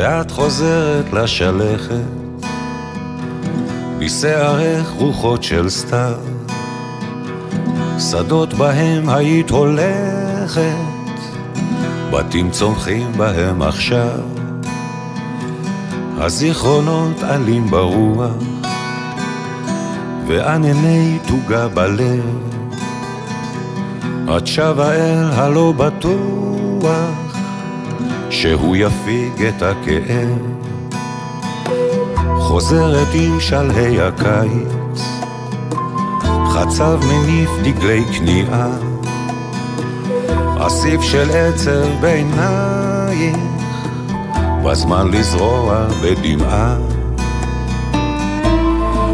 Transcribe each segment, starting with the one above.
ואת חוזרת לשלכת, בשערך רוחות של סתיו, שדות בהם היית הולכת, בתים צומחים בהם עכשיו, הזיכרונות עלים ברוח, וענני תוגה בלב. את שבה אל הלא בטוח שהוא יפיג את הכאב. חוזרת עם שלהי הקיץ חצב מניף דגלי כניעה. אסיף של עצר בעינייך בזמן לזרוע בדמעה.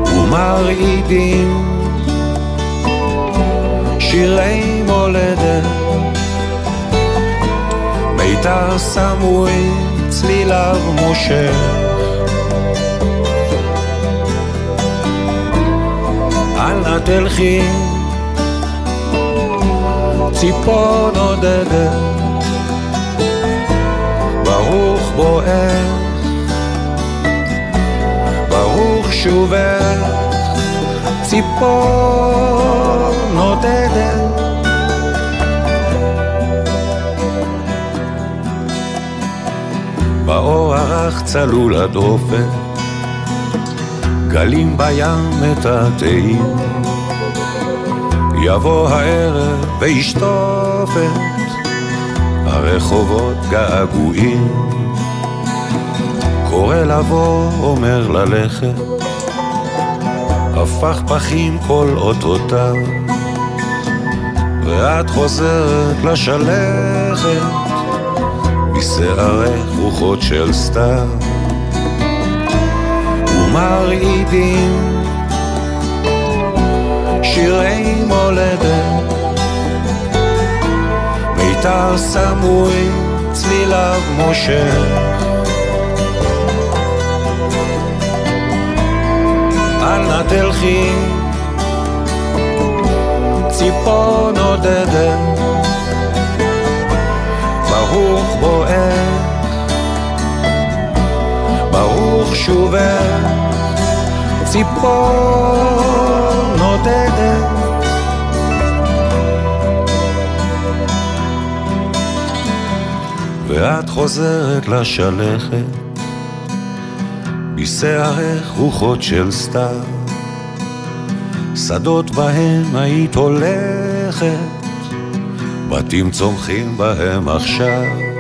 ומרעידים שירי מולדת, מיתר סמוי צליליו מושך. אל נא תלכי, ציפור נודדת, ברוך בואך, ברוך שובך, ציפור נודדת. הרך צלול הדופן, גלים בים מטאטאים. יבוא הערב וישטופת, הרחובות געגועים. קורא לבוא, אומר ללכת, הפך פחים כל אותותיו. ואת חוזרת לשלכת בשערך רוחות של סתיו ומרעידים שירי מולדת. מיתר סמוי צליליו מושך אל תלכי ברוך בואך, ברוך שובך, ציפור נודדת. ואת חוזרת לשלכת, בשערך רוחות של סתיו. שדות בהם היית הולכת, בתים צומחים בהם עכשיו.